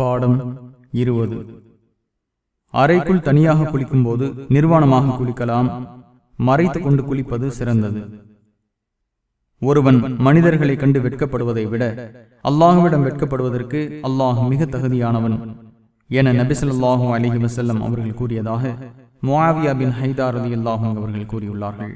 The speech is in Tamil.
பாடம் இருபது. அறைக்குள் தனியாக குளிக்கும் போது நிர்வாணமாக குளிக்கலாம். மறைத்துக் கொண்டு குளிப்பது சிறந்தது. ஒருவன் மனிதர்களை கண்டு வெட்கப்படுவதை விட அல்லாஹுவிடம் வெட்கப்படுவதற்கு அல்லாஹ் மிக தகுதியானவன் என நபிசல்லாஹு அலிஹி வசல்லம் அவர்கள் கூறியதாக முவாவியா பின் ஹைதார் அலி அல்லாஹும் அவர்கள் கூறியுள்ளார்கள்.